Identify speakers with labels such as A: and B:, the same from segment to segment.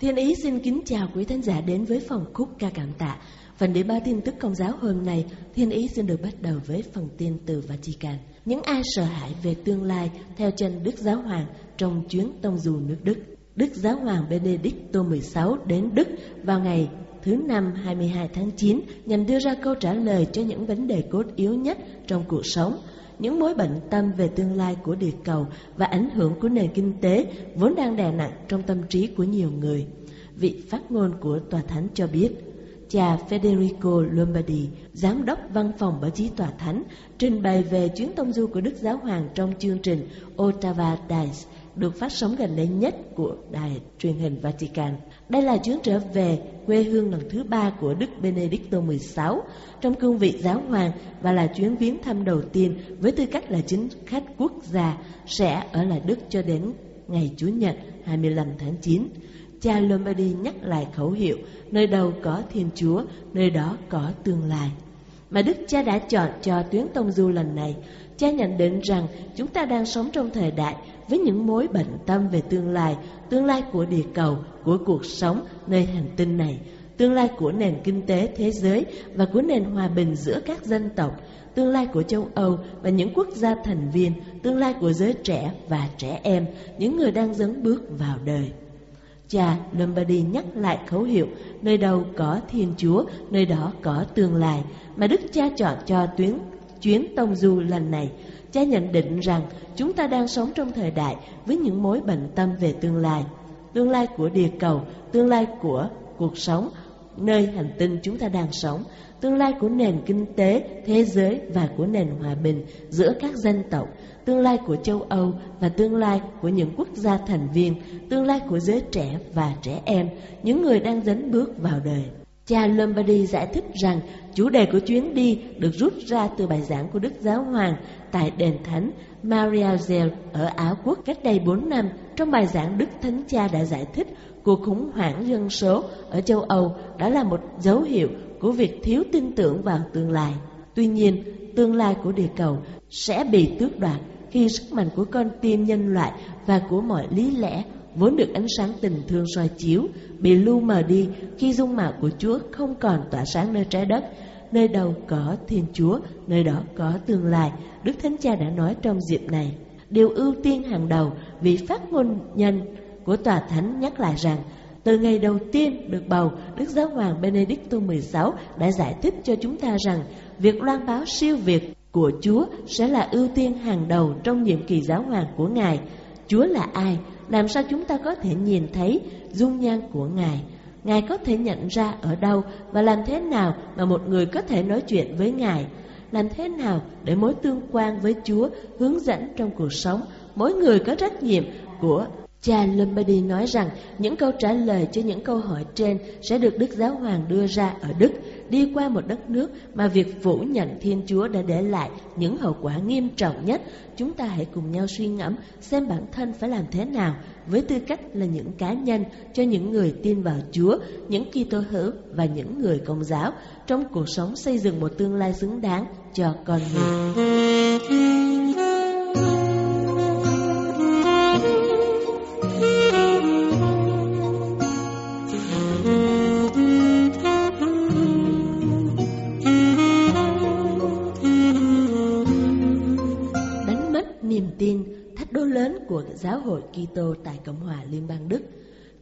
A: Thiên
B: Ý xin kính chào quý thính giả đến với phòng khúc ca cảm tạ. Phần để ba tin tức công giáo hôm nay, Thiên Ý xin được bắt đầu với phần tin từ Vatican. Những ai sợ hãi về tương lai theo chân Đức Giáo Hoàng trong chuyến tông du nước Đức. Đức Giáo Hoàng Benedicto XVI đến Đức vào ngày thứ năm 22 tháng 9 nhằm đưa ra câu trả lời cho những vấn đề cốt yếu nhất trong cuộc sống những mối bệnh tâm về tương lai của địa cầu và ảnh hưởng của nền kinh tế vốn đang đè nặng trong tâm trí của nhiều người. Vị phát ngôn của Tòa Thánh cho biết, cha Federico Lombardi, giám đốc văn phòng báo chí Tòa Thánh, trình bày về chuyến tông du của Đức Giáo Hoàng trong chương trình Ottawa Dice được phát sóng gần đây nhất của đài truyền hình Vatican. Đây là chuyến trở về quê hương lần thứ ba của Đức Benedicto XVI trong cương vị giáo hoàng và là chuyến viếng thăm đầu tiên với tư cách là chính khách quốc gia sẽ ở lại Đức cho đến ngày Chủ nhật 25 tháng 9. Cha Lombardi nhắc lại khẩu hiệu nơi đâu có Thiên Chúa, nơi đó có tương lai mà Đức Cha đã chọn cho tuyến tông du lần này. Cha nhận định rằng chúng ta đang sống trong thời đại với những mối bận tâm về tương lai, tương lai của địa cầu, của cuộc sống nơi hành tinh này, tương lai của nền kinh tế thế giới và của nền hòa bình giữa các dân tộc, tương lai của châu Âu và những quốc gia thành viên, tương lai của giới trẻ và trẻ em, những người đang dấn bước vào đời. Cha Lombardi nhắc lại khẩu hiệu nơi đâu có Thiên Chúa, nơi đó có tương lai mà Đức Cha chọn cho tuyến chuyến tông du lần này. Cha nhận định rằng chúng ta đang sống trong thời đại với những mối bận tâm về tương lai, tương lai của địa cầu, tương lai của cuộc sống nơi hành tinh chúng ta đang sống, tương lai của nền kinh tế, thế giới và của nền hòa bình giữa các dân tộc, tương lai của châu Âu và tương lai của những quốc gia thành viên, tương lai của giới trẻ và trẻ em, những người đang dấn bước vào đời. Cha Lombardi giải thích rằng chủ đề của chuyến đi được rút ra từ bài giảng của Đức Giáo Hoàng tại đền thánh Mariazell ở Áo Quốc cách đây 4 năm. Trong bài giảng Đức Thánh Cha đã giải thích cuộc khủng hoảng dân số ở châu Âu đã là một dấu hiệu của việc thiếu tin tưởng vào tương lai. Tuy nhiên, tương lai của địa cầu sẽ bị tước đoạt khi sức mạnh của con tim nhân loại và của mọi lý lẽ vốn được ánh sáng tình thương soi chiếu bị lu mờ đi khi dung mạo của Chúa không còn tỏa sáng nơi trái đất. Nơi đâu có Thiên Chúa, nơi đó có tương lai. Đức Thánh Cha đã nói trong dịp này. Điều ưu tiên hàng đầu, vị phát ngôn nhân của Tòa Thánh nhắc lại rằng từ ngày đầu tiên được bầu, Đức Giáo Hoàng Benedicto XVI đã giải thích cho chúng ta rằng việc loan báo siêu việt của Chúa sẽ là ưu tiên hàng đầu trong nhiệm kỳ giáo hoàng của Ngài. Chúa là ai? Làm sao chúng ta có thể nhìn thấy dung nhan của Ngài? Ngài có thể nhận ra ở đâu và làm thế nào mà một người có thể nói chuyện với Ngài? Làm thế nào để mối tương quan với Chúa hướng dẫn trong cuộc sống? Mỗi người có trách nhiệm của Cha Lombardi nói rằng những câu trả lời cho những câu hỏi trên sẽ được Đức Giáo Hoàng đưa ra ở Đức, đi qua một đất nước mà việc phủ nhận Thiên Chúa đã để lại những hậu quả nghiêm trọng nhất. Chúng ta hãy cùng nhau suy ngẫm xem bản thân phải làm thế nào với tư cách là những cá nhân cho những người tin vào Chúa, những Kitô hữu và những người công giáo trong cuộc sống xây dựng một tương lai xứng đáng cho con người. Giáo hội Kitô tại Cộng hòa Liên bang Đức.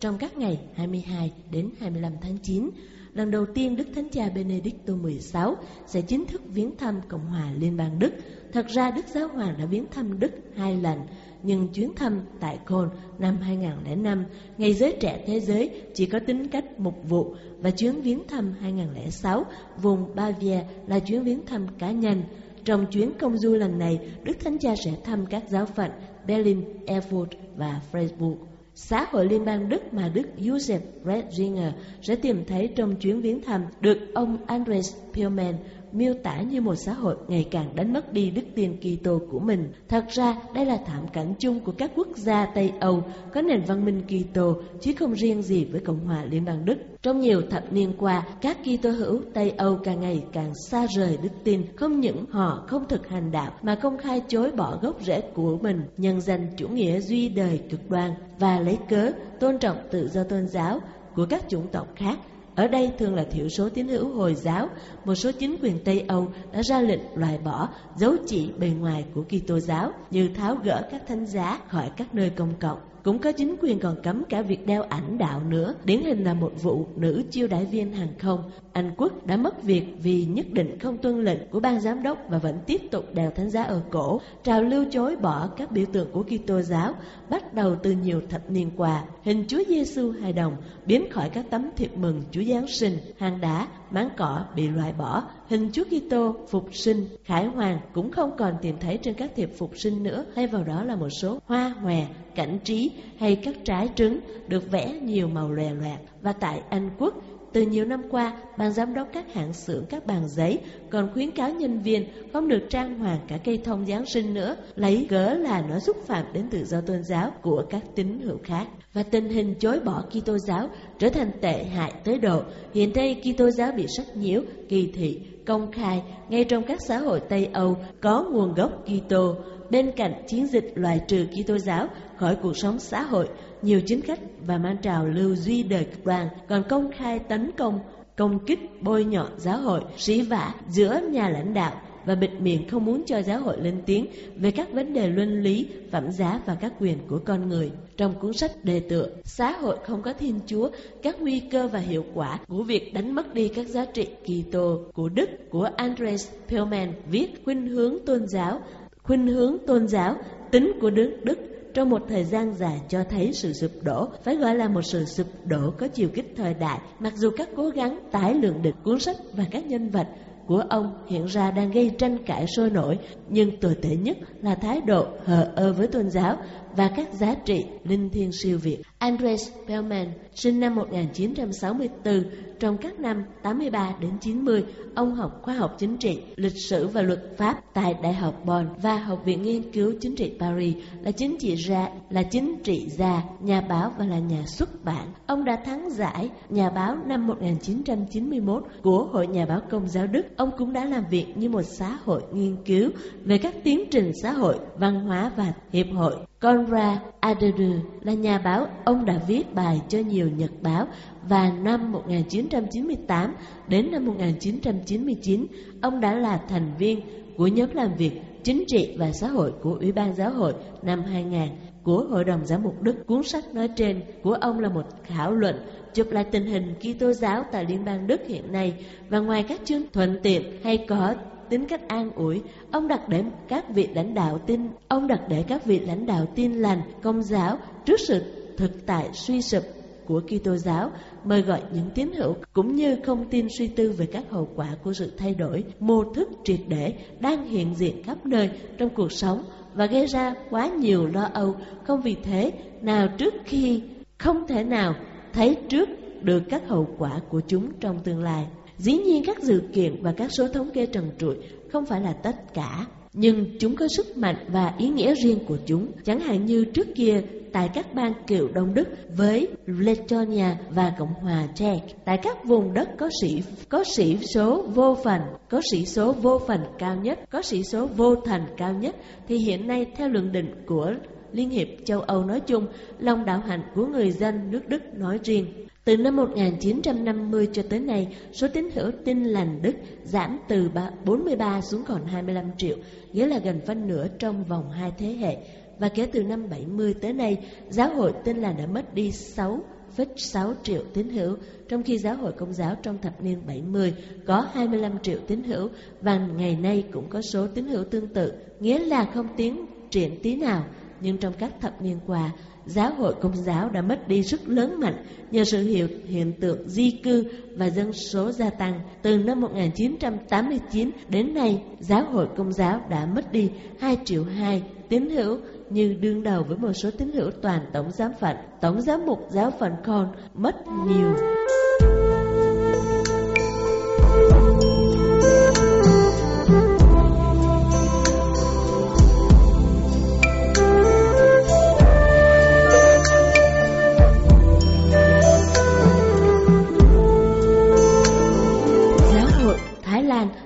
B: Trong các ngày 22 đến 25 tháng 9, lần đầu tiên Đức Thánh Cha Benedicto XVI sẽ chính thức viếng thăm Cộng hòa Liên bang Đức. Thật ra Đức Giáo Hoàng đã viếng thăm Đức hai lần, nhưng chuyến thăm tại Cologne năm 2005, Ngày Giới Trẻ Thế Giới chỉ có tính cách mục vụ và chuyến viếng thăm 2006, vùng Bavia là chuyến viếng thăm cá nhân. Trong chuyến công du lần này, Đức Thánh Cha sẽ thăm các giáo phận Berlin, Erfurt và Freiburg. Xã hội Liên bang Đức mà Đức Joseph Ratzinger sẽ tìm thấy trong chuyến viếng thăm được ông Andres Pillman miêu tả như một xã hội ngày càng đánh mất đi đức tin Kitô của mình. Thật ra, đây là thảm cảnh chung của các quốc gia Tây Âu có nền văn minh Kitô, chứ không riêng gì với Cộng hòa Liên bang Đức. Trong nhiều thập niên qua, các Kitô hữu Tây Âu càng ngày càng xa rời đức tin, không những họ không thực hành đạo mà công khai chối bỏ gốc rễ của mình, nhân danh chủ nghĩa duy đời cực đoan và lấy cớ tôn trọng tự do tôn giáo của các chủng tộc khác ở đây thường là thiểu số tín hữu Hồi giáo, một số chính quyền Tây Âu đã ra lệnh loại bỏ dấu chỉ bề ngoài của Kitô giáo như tháo gỡ các thánh giá khỏi các nơi công cộng. Cũng có chính quyền còn cấm cả việc đeo ảnh đạo nữa, điển hình là một vụ nữ chiêu đại viên hàng không. Anh Quốc đã mất việc vì nhất định không tuân lệnh của ban giám đốc và vẫn tiếp tục đeo thánh giá ở cổ. Trào lưu chối bỏ các biểu tượng của Kitô giáo bắt đầu từ nhiều thập niên qua. Hình Chúa Giêsu hài đồng biến khỏi các tấm thiệp mừng Chúa Giáng sinh, hàng đá, máng cỏ bị loại bỏ. Hình Chúa Kitô phục sinh, khải hoàng cũng không còn tìm thấy trên các thiệp phục sinh nữa. Thay vào đó là một số hoa hòe, cảnh trí hay các trái trứng được vẽ nhiều màu lòe loẹt. Và tại Anh Quốc, từ nhiều năm qua, ban giám đốc các hãng xưởng các bàn giấy còn khuyến cáo nhân viên không được trang hoàng cả cây thông Giáng sinh nữa, lấy cớ là nó xúc phạm đến tự do tôn giáo của các tín hữu khác. Và tình hình chối bỏ Kitô giáo trở thành tệ hại tới độ hiện nay Kitô giáo bị sách nhiễu, kỳ thị, công khai ngay trong các xã hội Tây Âu có nguồn gốc Kitô. Bên cạnh chiến dịch loại trừ Kitô giáo khỏi cuộc sống xã hội, nhiều chính khách và mang trào lưu duy đời cực đoan còn công khai tấn công, công kích, bôi nhọ giáo hội, sĩ vả giữa nhà lãnh đạo và bịt miệng không muốn cho giáo hội lên tiếng về các vấn đề luân lý, phẩm giá và các quyền của con người. Trong cuốn sách đề tựa Xã hội không có Thiên Chúa, các nguy cơ và hiệu quả của việc đánh mất đi các giá trị Kitô của Đức của Andres Pellman viết khuynh hướng tôn giáo, khuynh hướng tôn giáo, tính của Đức Đức trong một thời gian dài cho thấy sự sụp đổ, phải gọi là một sự sụp đổ có chiều kích thời đại. Mặc dù các cố gắng tái lượng được cuốn sách và các nhân vật của ông hiện ra đang gây tranh cãi sôi nổi, nhưng tồi tệ nhất là thái độ hờ ơ với tôn giáo và các giá trị linh thiêng siêu việt. Andres Bellman sinh năm 1964, trong các năm 83 đến 90, ông học khoa học chính trị, lịch sử và luật pháp tại Đại học Bonn và Học viện Nghiên cứu Chính trị Paris là chính trị gia, là chính trị gia, nhà báo và là nhà xuất bản. Ông đã thắng giải nhà báo năm 1991 của Hội Nhà báo Công giáo Đức. Ông cũng đã làm việc như một xã hội nghiên cứu về các tiến trình xã hội, văn hóa và hiệp hội Conrad Adenauer là nhà báo, ông đã viết bài cho nhiều nhật báo và năm 1998 đến năm 1999, ông đã là thành viên của nhóm làm việc chính trị và xã hội của Ủy ban Giáo hội năm 2000 của Hội đồng Giám mục Đức. Cuốn sách nói trên của ông là một khảo luận chụp lại tình hình Kitô giáo tại Liên bang Đức hiện nay và ngoài các chương thuận tiện hay có tính cách an ủi, ông đặt để các vị lãnh đạo tin, ông đặt để các vị lãnh đạo tin lành, công giáo trước sự thực tại suy sụp của Kitô giáo, mời gọi những tín hữu cũng như không tin suy tư về các hậu quả của sự thay đổi mô thức triệt để đang hiện diện khắp nơi trong cuộc sống và gây ra quá nhiều lo âu. Không vì thế nào trước khi không thể nào thấy trước được các hậu quả của chúng trong tương lai. Dĩ nhiên các dự kiện và các số thống kê trần trụi không phải là tất cả, nhưng chúng có sức mạnh và ý nghĩa riêng của chúng. Chẳng hạn như trước kia tại các bang kiều Đông Đức với Letonia và Cộng hòa Czech, tại các vùng đất có sĩ có sĩ số vô phần, có sĩ số vô phần cao nhất, có sĩ số vô thành cao nhất, thì hiện nay theo luận định của Liên hiệp châu Âu nói chung, lòng đạo hạnh của người dân nước Đức nói riêng từ năm 1950 cho tới nay, số tín hữu tin lành Đức giảm từ 43 xuống còn 25 triệu, nghĩa là gần phân nửa trong vòng hai thế hệ. Và kể từ năm 70 tới nay, giáo hội tin lành đã mất đi 6 1,6 triệu tín hữu, trong khi giáo hội công giáo trong thập niên 70 có 25 triệu tín hữu và ngày nay cũng có số tín hữu tương tự, nghĩa là không tiến triển tí nào. Nhưng trong các thập niên qua, giáo hội công giáo đã mất đi rất lớn mạnh nhờ sự hiện, hiện tượng di cư và dân số gia tăng. Từ năm 1989 đến nay, giáo hội công giáo đã mất đi 2 triệu 2 tín hữu như đương đầu với một số tín hữu toàn tổng giám phận. Tổng giám mục giáo phận con mất nhiều.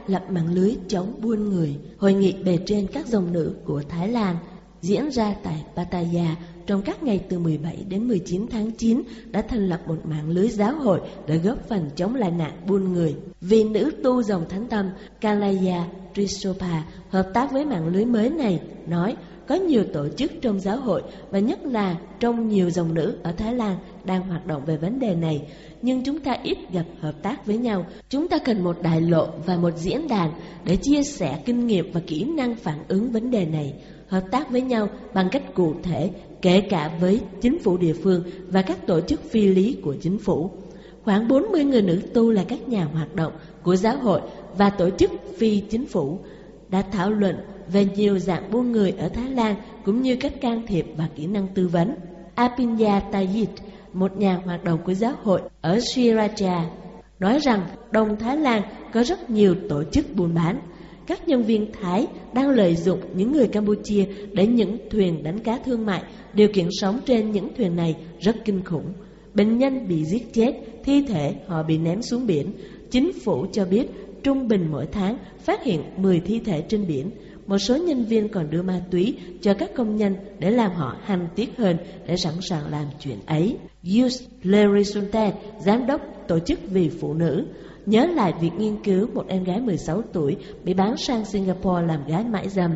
B: Lập mạng lưới chống buôn người. Hội nghị bề trên các dòng nữ của Thái Lan diễn ra tại Pattaya trong các ngày từ 17 đến 19 tháng 9 đã thành lập một mạng lưới giáo hội để góp phần chống lại nạn buôn người. Vì nữ tu dòng thánh tâm Kalaya Trisopa hợp tác với mạng lưới mới này, nói có nhiều tổ chức trong giáo hội và nhất là trong nhiều dòng nữ ở Thái Lan đang hoạt động về vấn đề này nhưng chúng ta ít gặp hợp tác với nhau. Chúng ta cần một đại lộ và một diễn đàn để chia sẻ kinh nghiệm và kỹ năng phản ứng vấn đề này, hợp tác với nhau bằng cách cụ thể, kể cả với chính phủ địa phương và các tổ chức phi lý của chính phủ. Khoảng 40 người nữ tu là các nhà hoạt động của giáo hội và tổ chức phi chính phủ đã thảo luận về nhiều dạng buôn người ở Thái Lan cũng như cách can thiệp và kỹ năng tư vấn. Apinya Tayit một nhà hoạt động của giáo hội ở Sriracha, nói rằng Đông Thái Lan có rất nhiều tổ chức buôn bán. Các nhân viên Thái đang lợi dụng những người Campuchia để những thuyền đánh cá thương mại, điều kiện sống trên những thuyền này rất kinh khủng. Bệnh nhân bị giết chết, thi thể họ bị ném xuống biển. Chính phủ cho biết trung bình mỗi tháng phát hiện 10 thi thể trên biển. Một số nhân viên còn đưa ma túy cho các công nhân để làm họ hành tiếc hơn để sẵn sàng làm chuyện ấy. Yus Larry Sultan, giám đốc tổ chức vì phụ nữ, nhớ lại việc nghiên cứu một em gái 16 tuổi bị bán sang Singapore làm gái mãi dâm.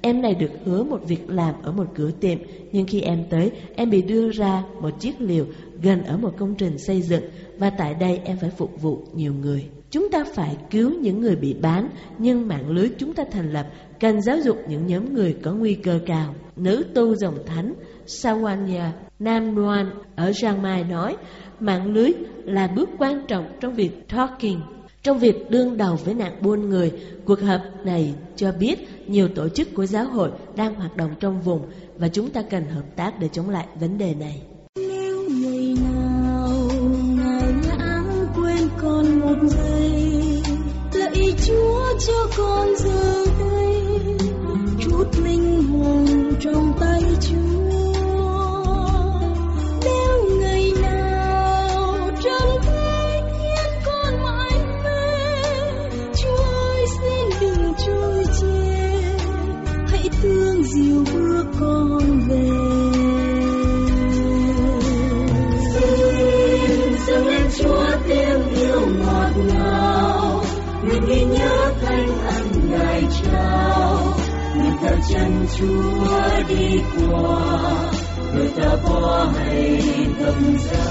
B: Em này được hứa một việc làm ở một cửa tiệm, nhưng khi em tới, em bị đưa ra một chiếc liều gần ở một công trình xây dựng và tại đây em phải phục vụ nhiều người. Chúng ta phải cứu những người bị bán, nhưng mạng lưới chúng ta thành lập cần giáo dục những nhóm người có nguy cơ cao. Nữ tu dòng thánh Sawanya Nam Noan ở Giang Mai nói, mạng lưới là bước quan trọng trong việc talking, trong việc đương đầu với nạn buôn người. Cuộc họp này cho biết nhiều tổ chức của giáo hội đang hoạt động trong vùng và chúng ta cần hợp tác để chống lại vấn đề này.
A: Cho con giờ đây. Chút linh hồn trong tay tâm giá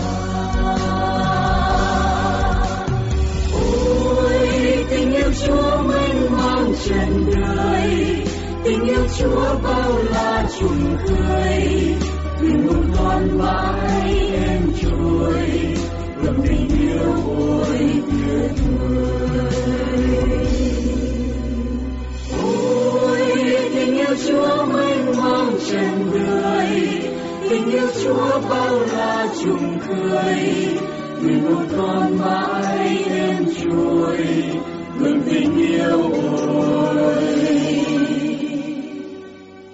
A: ôi, tình yêu Chúa mênh mang trần đời tình yêu Chúa bao la trùng khơi tình một con mãi em trôi ngập tình yêu ôi tuyệt vời yêu Chúa mênh mang trần đời tình yêu Chúa bao la trùng cười người một con mãi đêm chuối mừng tình yêu ôi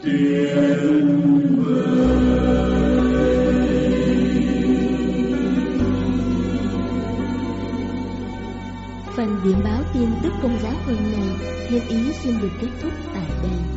A: tuyệt
B: Phần điểm báo tin tức công giáo hôm nay, thiên ý xin được kết thúc tại đây.